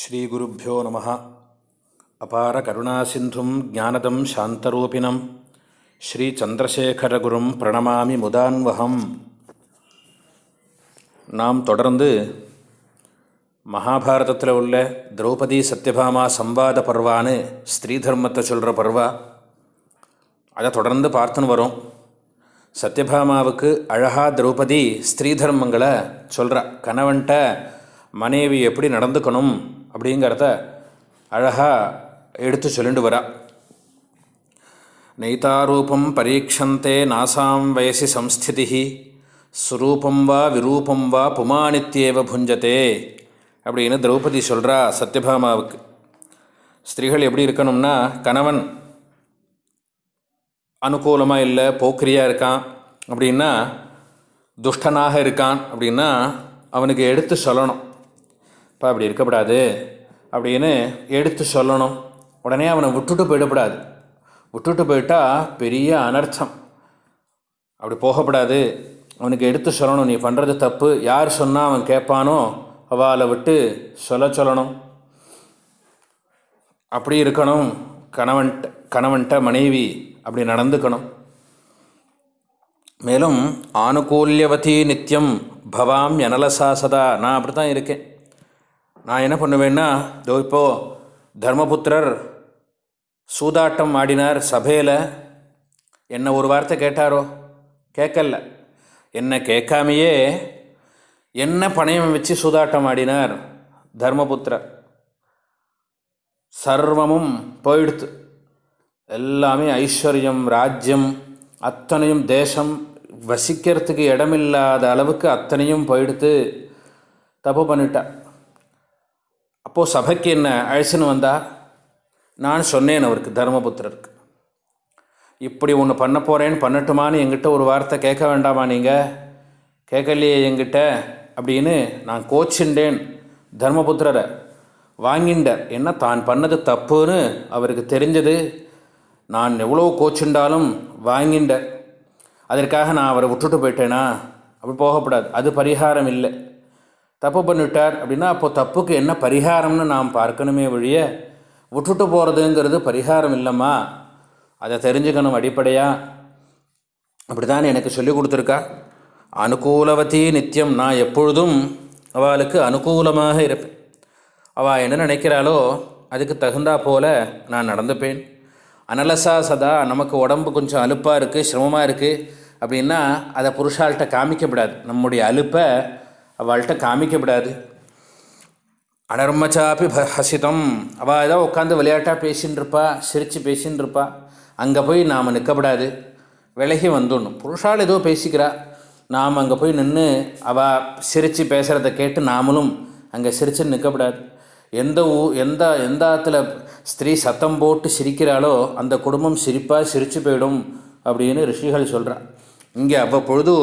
ஸ்ரீகுருப்போ நம. அபார கருணாசிந்தும் ஜானதம் சாந்தரூபிணம். ஸ்ரீச்சந்திரசேகரகுரும் பிரணமாமி முதான்வகம். நாம் தொடர்ந்து மகாபாரதத்தில் உள்ள திரௌபதி சத்யபாமா சம்வாத பர்வான்னு ஸ்ரீ தர்மத்தை சொல்கிற பர்வா. அதை தொடர்ந்து பார்த்துன்னு வரும். சத்யபாமாவுக்கு அழகா திரௌபதி ஸ்ரீ தர்மங்களை சொல்கிறா கணவன்கிட்ட மனைவி எப்படி நடந்துக்கணும்? அப்படிங்கிறத அழகாக எடுத்து சொல்லிட்டு வரா நைதாரூபம் பரீட்சந்தே நாசாம் வயசி சம்ஸ்திதி ஸ்வரூபம் வா விரூபம் வா புமானித்யேவ புஞ்சதே அப்படின்னு திரௌபதி சொல்கிறா சத்யபாமாவுக்கு. ஸ்திரீகள் எப்படி இருக்கணும்னா கணவன் அனுகூலமாக இல்லை போக்கிரியாக இருக்கான் அப்படின்னா துஷ்டனாக இருக்கான் அப்படின்னா அவனுக்கு எடுத்து சொல்லணும். இப்போ அப்படி இருக்கக்கூடாது அப்படின்னு எடுத்து சொல்லணும். உடனே அவனை விட்டுட்டு போயிடக்கூடாது. விட்டுட்டு போயிட்டா பெரிய அனர்த்தம். அப்படி போகக்கூடாது. அவனுக்கு எடுத்து சொல்லணும். நீ பண்ணுறது தப்பு. யார் சொன்னால் அவன் கேட்பானோ அவளை விட்டு சொல்ல சொல்லணும். அப்படி இருக்கணும். கணவன்ட்ட கணவன்ட்ட மனைவி அப்படி நடந்துக்கணும். மேலும் ஆனுகூல்யவதி நித்தியம் பவாம் எனலசா சதா. நான் அப்படி தான் இருக்கேன். நான் என்ன பண்ணுவேன்னா இதோ இப்போது தர்மபுத்திரர் சூதாட்டம் ஆடினார் சபையில். என்ன ஒரு வார்த்தை கேட்டாரோ? கேட்கல. என்ன கேட்காமையே என்ன பணயம் வச்சு சூதாட்டம் ஆடினார் தர்மபுத்திரர். சர்வமும் போயிடுத்து. எல்லாமே ஐஸ்வர்யம் ராஜ்யம் அத்தனையும் தேசம் வசிக்கிறதுக்கு இடமில்லாத அளவுக்கு அத்தனையும் போயிடுத்து தப்பு பண்ணிட்டா. அப்போது சபைக்கு என்ன அழைச்சின்னு வந்தா? நான் சொன்னேன் அவருக்கு தர்மபுத்திரருக்கு. இப்படி ஒன்று பண்ண போகிறேன்னு பண்ணட்டுமான்னு எங்கிட்ட ஒரு வார்த்தை கேட்க வேண்டாமா நீங்கள் கேட்கலையே எங்கிட்ட அப்படின்னு நான் கோச்சிண்டேன் தர்மபுத்திரரை வாங்கிண்டார் என்ன தான் பண்ணது தப்புன்னு அவருக்கு தெரிஞ்சது. நான் எவ்வளோ கோச்சுண்டாலும் வாங்கிண்டார். அதற்காக நான் அவரை விட்டுட்டு போயிட்டேனா? அப்படி போகக்கூடாது அது பரிகாரம் இல்லை. தப்பு பண்ணிவிட்டார் அப்படின்னா அப்போது தப்புக்கு என்ன பரிகாரம்னு நாம் பார்க்கணுமே வழிய விட்டுட்டு போகிறதுங்கிறது பரிகாரம் இல்லைம்மா. அதை தெரிஞ்சுக்கணும் அடிப்படையாக அப்படி தான் எனக்கு சொல்லி கொடுத்துருக்கா. அனுகூலவதி நித்தியம் நான் எப்பொழுதும் அவளுக்கு அனுகூலமாக இருப்பேன். அவள் என்ன நினைக்கிறாளோ அதுக்கு தகுந்தா போல நான் நடந்துப்பேன். அனலசா சதா நமக்கு உடம்பு கொஞ்சம் அலுப்பாக இருக்குது சிரமமாக இருக்குது அப்படின்னா அதை புருஷால்கிட்ட காமிக்கப்படாது நம்முடைய அலுப்பை அவள்கிட்ட காமிக்கப்படாது அனர்மச்சாப்பி ஹசிதம் அவள் ஏதோ உட்காந்து விளையாட்டாக பேசின்னு இருப்பா சிரித்து பேசின்னு இருப்பா அங்கே போய் நாம் நிற்கப்படாது விலகி வந்துடணும் புருஷால் ஏதோ பேசிக்கிறா நாம் அங்கே போய் நின்று அவள் சிரித்து பேசுகிறத கேட்டு நாமளும் அங்கே சிரித்து நிற்கப்படாது எந்த ஊ எந்த எந்த ஆற்றுல ஸ்திரீ சத்தம் போட்டு சிரிக்கிறாளோ அந்த குடும்பம் சிரிப்பாக சிரித்து போயிடும் அப்படின்னு ரிஷிகள் சொல்கிறான் இங்கே அவ்வப்பொழுது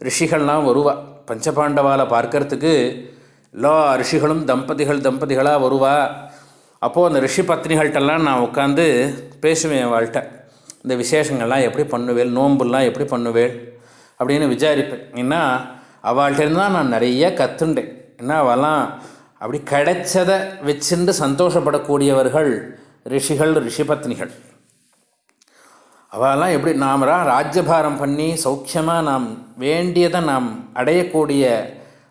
ரிஷிகள்லாம் வருவாள் பஞ்சபாண்டவாலை பார்க்கறதுக்கு எல்லா ரிஷிகளும் தம்பதிகள் தம்பதிகளாக வருவா. அப்போது அந்த ரிஷி பத்னிகள்கிட்டலாம் நான் உட்காந்து பேசுவேன் வாழ்கிட்ட இந்த விசேஷங்கள்லாம் எப்படி பண்ணுவேள்? நோம்புலாம் எப்படி பண்ணுவேள்? அப்படின்னு விசாரிப்பேன். ஏன்னா அவள்கிட்டருந்து தான் நான் நிறைய கற்றுண்டேன் ஏன்னா அவெல்லாம் அப்படி கிடைச்சதை வச்சுட்டு சந்தோஷப்படக்கூடியவர்கள் ரிஷிகள் ரிஷிபத்னிகள் அவெல்லாம் எப்படி நாம் ராஜ்யபாரம் பண்ணி சௌக்கியமாக நாம் வேண்டியதை நாம் அடையக்கூடிய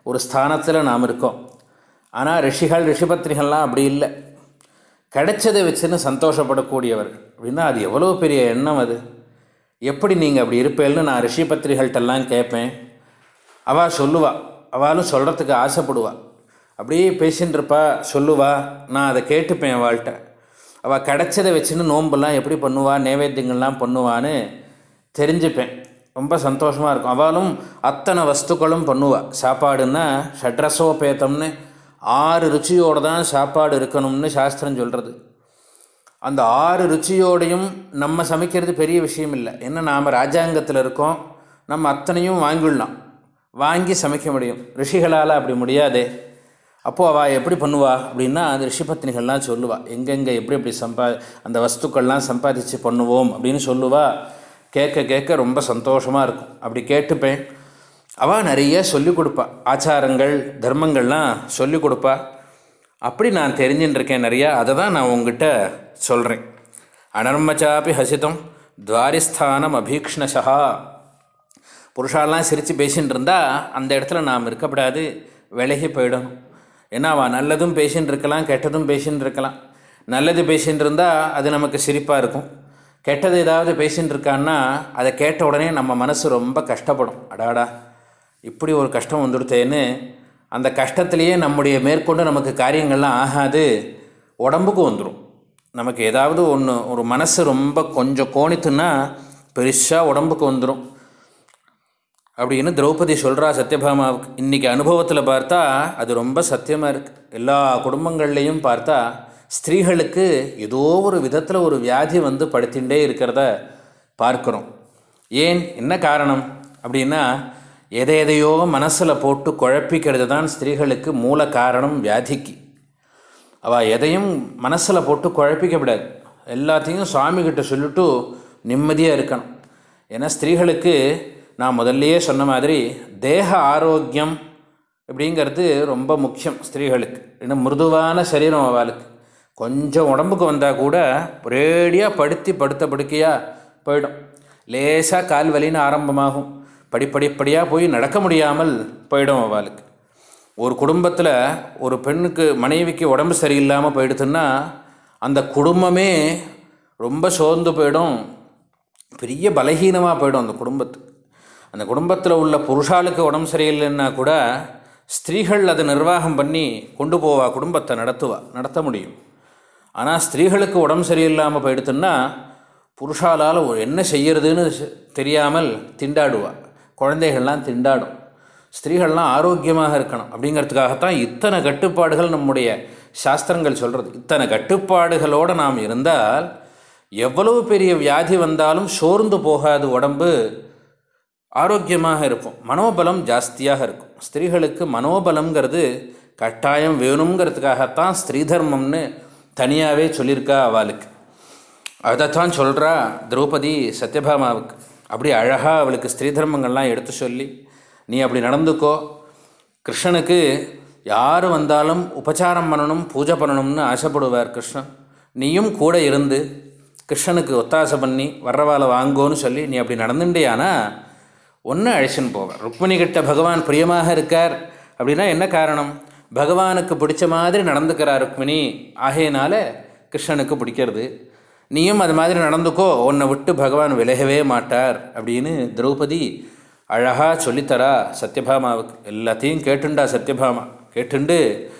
ஒரு ஸ்தானத்தில் நாம் இருக்கோம். ஆனால் ரிஷிகள் ரிஷிபத்னிகள்லாம் அப்படி இல்லை. கிடைச்சதை வச்சுன்னு சந்தோஷப்படக்கூடியவர். அப்படின்னா அது எவ்வளோ பெரிய எண்ணம் அது? எப்படி நீங்கள் அப்படி இருப்பேன்னு நான் ரிஷிபத்ரிகள்கிட்டெல்லாம் கேட்பேன். அவள் சொல்லுவா. அவளும் சொல்கிறதுக்கு ஆசைப்படுவா. அப்படியே பேசின்னு இருப்பா சொல்லுவா. நான் அதை கேட்டுப்பேன் அவள்கிட்ட. அவள் கிடச்சதை வச்சுன்னு நோம்பெல்லாம் எப்படி பண்ணுவாள் நைவேத்தியங்கள்லாம் பண்ணுவான்னு தெரிஞ்சுப்பேன். ரொம்ப சந்தோஷமாக இருக்கும். அவளும் அத்தனை வஸ்துக்களும் பண்ணுவாள் சாப்பாடுன்னா ஷட்ரசோபேத்தம்னு ஆறு ருச்சியோடு தான் சாப்பாடு இருக்கணும்னு சாஸ்திரம் சொல்கிறது அந்த ஆறு ருச்சியோடையும் நம்ம சமைக்கிறது பெரிய விஷயம் இல்லை. ஏன்னா நாம் ராஜாங்கத்தில் இருக்கோம் நம்ம அத்தனையும் வாங்கிடலாம். வாங்கி சமைக்க முடியும். ரிஷிகளால் அப்படி முடியாதே. அப்போது அவள் எப்படி பண்ணுவா அப்படின்னா அந்த ரிஷிபத்னிகள்லாம் சொல்லுவாள் எங்கெங்கே எப்படி எப்படி சம்பா அந்த வஸ்துக்கள்லாம் சம்பாதிச்சு பண்ணுவோம் அப்படின்னு சொல்லுவா. கேட்க கேட்க ரொம்ப சந்தோஷமாக இருக்கும். அப்படி கேட்டுப்பேன். அவள் நிறைய சொல்லிக் கொடுப்பா. ஆச்சாரங்கள் தர்மங்கள்லாம் சொல்லிக் கொடுப்பா. அப்படி நான் தெரிஞ்சுட்டுருக்கேன் நிறையா. அதை தான் நான் உங்ககிட்ட சொல்கிறேன் அனர்மச்சாப்பி ஹசிதம் துவாரிஸ்தானம் அபீக்ஷ்ணசா புருஷாலாம் சிரித்து பேசின்னு இருந்தால் அந்த இடத்துல நாம் இருக்கப்படாது. விலகி போயிடணும். என்னவா நல்லதும் பேசின்னு இருக்கலாம் கெட்டதும் பேசின்னு இருக்கலாம். நல்லது பேசின்னு இருந்தால் அது நமக்கு சிரிப்பாக இருக்கும். கெட்டது ஏதாவது பேசின்னு இருக்கான்னா அதை கேட்ட உடனே நம்ம மனசு ரொம்ப கஷ்டப்படும். அடாடா இப்படி ஒரு கஷ்டம் வந்துடுத்தேன்னு அந்த கஷ்டத்துலேயே நம்முடைய மேற்கொண்டு நமக்கு காரியங்கள்லாம் ஆகாது உடம்புக்கு வந்துடும் நமக்கு ஏதாவது ஒன்று ஒரு மனசு ரொம்ப கொஞ்சம் கோணித்துன்னா பெருசாக உடம்புக்கு வந்துடும் அப்படின்னு திரௌபதி சொல்கிறா சத்யபாமாவுக்கு இன்றைக்கி அனுபவத்தில் பார்த்தா அது ரொம்ப சத்தியமாக இருக்குது எல்லா குடும்பங்கள்லேயும் பார்த்தா ஸ்திரீகளுக்கு ஏதோ ஒரு விதத்தில் ஒரு வியாதி வந்து படுத்திகிட்டே இருக்கிறத பார்க்குறோம். ஏன்? என்ன காரணம்? அப்படின்னா எதை எதையோ மனசில் போட்டு குழப்பிக்கிறது தான் ஸ்திரீகளுக்கு மூல காரணம் வியாதிக்கு. அவள் எதையும் மனசில் போட்டு குழப்பிக்கப்படாது எல்லாத்தையும் சுவாமிகிட்ட சொல்லிட்டு நிம்மதியாக இருக்கணும். ஏன்னா ஸ்திரீகளுக்கு நான் முதல்லையே சொன்ன மாதிரி தேக ஆரோக்கியம் அப்படிங்கிறது ரொம்ப முக்கியம் ஸ்திரீகளுக்கு. ஏன்னா மிருதுவான சரீரம் அவளுக்கு. கொஞ்சம் உடம்புக்கு வந்தால் கூட ஒரேடியாக படுத்தி படுத்த படுக்கையாக போயிடும். லேசாக கால் வலின்னு ஆரம்பமாகும். படிப்படிப்படியாக போய் நடக்க முடியாமல் போயிடும் அவளுக்கு. ஒரு குடும்பத்தில் ஒரு பெண்ணுக்கு மனைவிக்கு உடம்பு சரியில்லாமல் போயிடுதுன்னா அந்த குடும்பமே ரொம்ப சோர்ந்து போயிடும். பெரிய பலகீனமாக போயிடும் அந்த குடும்பத்துக்கு அந்த குடும்பத்தில் உள்ள புருஷாளுக்கு உடம்பு சரியில்லைன்னா கூட ஸ்திரீகள் அதை நிர்வாகம் பண்ணி கொண்டு போவா குடும்பத்தை நடத்துவா நடத்த முடியும். ஆனால் ஸ்திரீகளுக்கு உடம்பு சரியில்லாமல் போயிடுத்துன்னா புருஷாலால் என்ன செய்யறதுன்னு தெரியாமல் திண்டாடுவா. குழந்தைகள்லாம் திண்டாடும். ஸ்திரீகள்லாம் ஆரோக்கியமாக இருக்கணும் அப்படிங்கிறதுக்காகத்தான் இத்தனை கட்டுப்பாடுகள் நம்முடைய சாஸ்திரங்கள் சொல்கிறது இத்தனை கட்டுப்பாடுகளோடு நாம் இருந்தால் எவ்வளவு பெரிய வியாதி வந்தாலும் சோர்ந்து போகாது உடம்பு. ஆரோக்கியமாக இருக்கும். மனோபலம் ஜாஸ்தியாக இருக்கும். ஸ்திரீகளுக்கு மனோபலம்ங்கிறது கட்டாயம் வேணுங்கிறதுக்காகத்தான் ஸ்திரீ தர்மம்னு தனியாகவே சொல்லியிருக்கா அவளுக்கு. அதைத்தான் சொல்கிறா திரௌபதி சத்யபாமாவுக்கு. அப்படி அழகாக அவளுக்கு ஸ்திரீ தர்மங்கள்லாம் எடுத்து சொல்லி நீ அப்படி நடந்துக்கோ. கிருஷ்ணனுக்கு யார் வந்தாலும் உபச்சாரம் பண்ணணும் பூஜை பண்ணணும்னு ஆசைப்படுவார் கிருஷ்ணன். நீயும் கூட இருந்து கிருஷ்ணனுக்கு ஒத்தாசை பண்ணி வர்றவாளை வாங்கோன்னு சொல்லி நீ அப்படி நடந்துட்டேயானா? ஒன்று அழைச்சின்னு போவேன். ருக்மிணி கிட்ட பகவான் பிரியமாக இருக்கார். அப்படின்னா என்ன காரணம்? பகவானுக்கு பிடிச்ச மாதிரி நடந்துக்கிறார் ருக்மிணி. ஆகையினால கிருஷ்ணனுக்கு பிடிக்கிறது. நீயும் அது மாதிரி நடந்துக்கோ. உன்னை விட்டு பகவான் விலகவே மாட்டார். அப்படின்னு திரௌபதி அழகாக சொல்லித்தரா சத்யபாமாவுக்கு. எல்லாத்தையும் கேட்டுண்டா சத்யபாமா. கேட்டுண்டு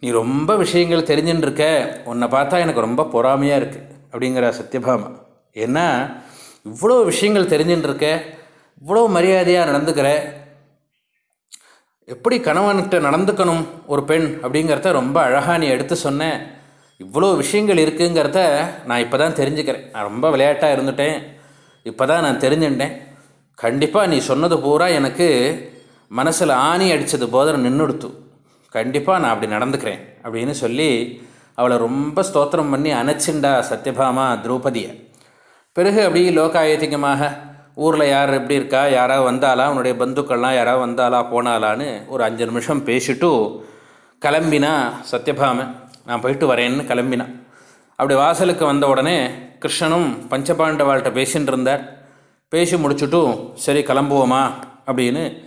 நீ ரொம்ப விஷயங்கள் தெரிஞ்சுன்னு இருக்க. உன்னை பார்த்தா எனக்கு ரொம்ப பொறாமையாக இருக்குது அப்படிங்கிற சத்யபாமா. ஏன்னா இவ்வளோ விஷயங்கள் தெரிஞ்சுன்னு இருக்க. இவ்வளோ மரியாதையாக நடந்துக்கிற? எப்படி கணவன்கிட்ட நடந்துக்கணும் ஒரு பெண் அப்படிங்கிறத ரொம்ப அழகாக நீ எடுத்து சொன்னேன் இவ்வளோ விஷயங்கள் இருக்குங்கிறத நான் இப்போ தான் தெரிஞ்சுக்கிறேன். நான் ரொம்ப விளையாட்டாக இருந்துட்டேன். இப்போ தான் நான் தெரிஞ்சுட்டேன். கண்டிப்பாக நீ சொன்னது பூரா எனக்கு மனசில் ஆணி அடித்தது போதை நின்றுடுத்து கண்டிப்பாக நான் அப்படி நடந்துக்கிறேன் அப்படின்னு சொல்லி அவளை ரொம்ப ஸ்தோத்திரம் பண்ணி அணைச்சிண்டா சத்யபாமா திரௌபதியை. பிறகு அப்படி லோகாயதிகமாக ஊரில் யார் எப்படி இருக்கா? யாராவது வந்தாலா உன்னுடைய பந்துக்கள்லாம் யாராவது வந்தாலா போனாலான்னு ஒரு அஞ்சு நிமிஷம் பேசிட்டு கிளம்பினா சத்யபாமன் நான் போயிட்டு வரேன்னு கிளம்பினான் அப்படி வாசலுக்கு வந்த உடனே கிருஷ்ணனும் பஞ்சபாண்டவாள்கிட்ட பேசின்னு இருந்தார். பேசி முடிச்சுட்டும் சரி கிளம்புவோமா? அப்படின்னு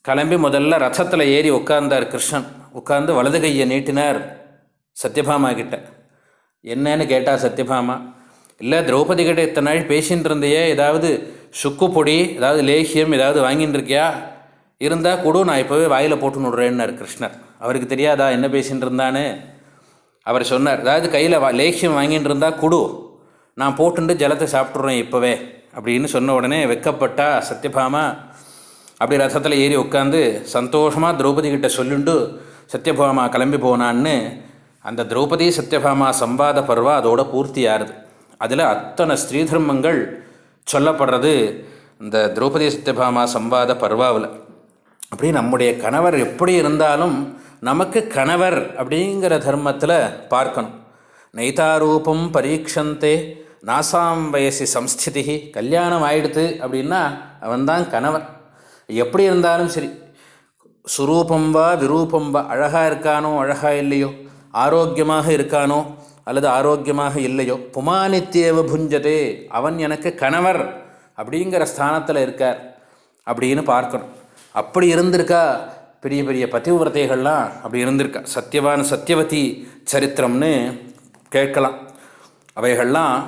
கிளம்பி முதல்ல ரசத்தில் ஏறி உட்கார்ந்தார் கிருஷ்ணன். உட்கார்ந்து வலது கையை நீட்டினார் சத்யபாமா கிட்ட. என்னன்னு கேட்டா சத்யபாமா இல்லை திரௌபதி கிட்ட இத்தனை நாள் பேசின்னு இருந்தையே ஏதாவது சுக்கு பொடி ஏதாவது லேகியம் ஏதாவது வாங்கின்னு இருக்கியா இருந்தால் கொடு நான் இப்போவே வாயில் போட்டு விடுறேன்னார் கிருஷ்ணர். அவருக்கு தெரியாதா என்ன பேசின்னு இருந்தான்னு? அவர் சொன்னார் அதாவது கையில் வா லேகியம் வாங்கிட்டு இருந்தால் கொடு. நான் போட்டுண்டு ஜலத்தை சாப்பிட்றேன் இப்போவே. அப்படின்னு சொன்ன உடனே வெக்கப்பட்டா சத்யபாமா அப்படி ரசத்தில் ஏறி உட்காந்து சந்தோஷமாக திரௌபதி கிட்ட சொல்லிண்டு சத்யபாமா கிளம்பி போனான்னு அந்த திரௌபதி சத்யபாமா சம்பாத பருவா அதோட பூர்த்தி ஆறுது அதில் அத்தனை ஸ்ரீ தர்மங்கள் சொல்லப்படுறது இந்த திரௌபதி சத்யபாமா சம்பாத பர்வாவில். அப்படி நம்முடைய கணவர் எப்படி இருந்தாலும் நமக்கு கணவர் அப்படிங்கிற தர்மத்தில் பார்க்கணும். நைதாரூபம் பரீட்சந்தே நாசாம் வயசு சம்ஸ்திதி கல்யாணம் ஆயிடுத்து அப்படின்னா அவன்தான் கணவன் எப்படி இருந்தாலும் சரி சுரூபம் வா விரூபம் வா அழகாக இருக்கானோ அழகாக இல்லையோ ஆரோக்கியமாக இருக்கானோ அல்லது ஆரோக்கியமாக இல்லையோ? புமானித்தேவ புஞ்சதே அவன் எனக்கு கணவர் அப்படிங்கிற ஸ்தானத்தில் இருக்கார் அப்படின்னு பார்க்கணும். அப்படி இருந்திருக்கா? பெரிய பெரிய பதிவிரதைகள்லாம் அப்படி இருந்திருக்கா? சத்யவான் சத்யவதி சரித்திரம்னு கேட்கலாம். அவைகள்லாம்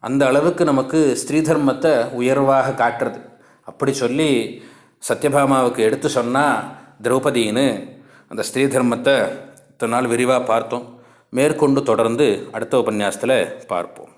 அந்த அளவுக்கு நமக்கு ஸ்ரீ தர்மத்தை உயர்வாக காட்டுறது. அப்படி சொல்லி சத்யபாமாவுக்கு எடுத்து சொன்னால் திரௌபதின்னு அந்த ஸ்ரீ தர்மத்தை இத்தனை நாள் விரிவாக பார்த்தோம். மேற்கொண்டு தொடர்ந்து அடுத்த உபன்யாசத்தில் பார்ப்போம்.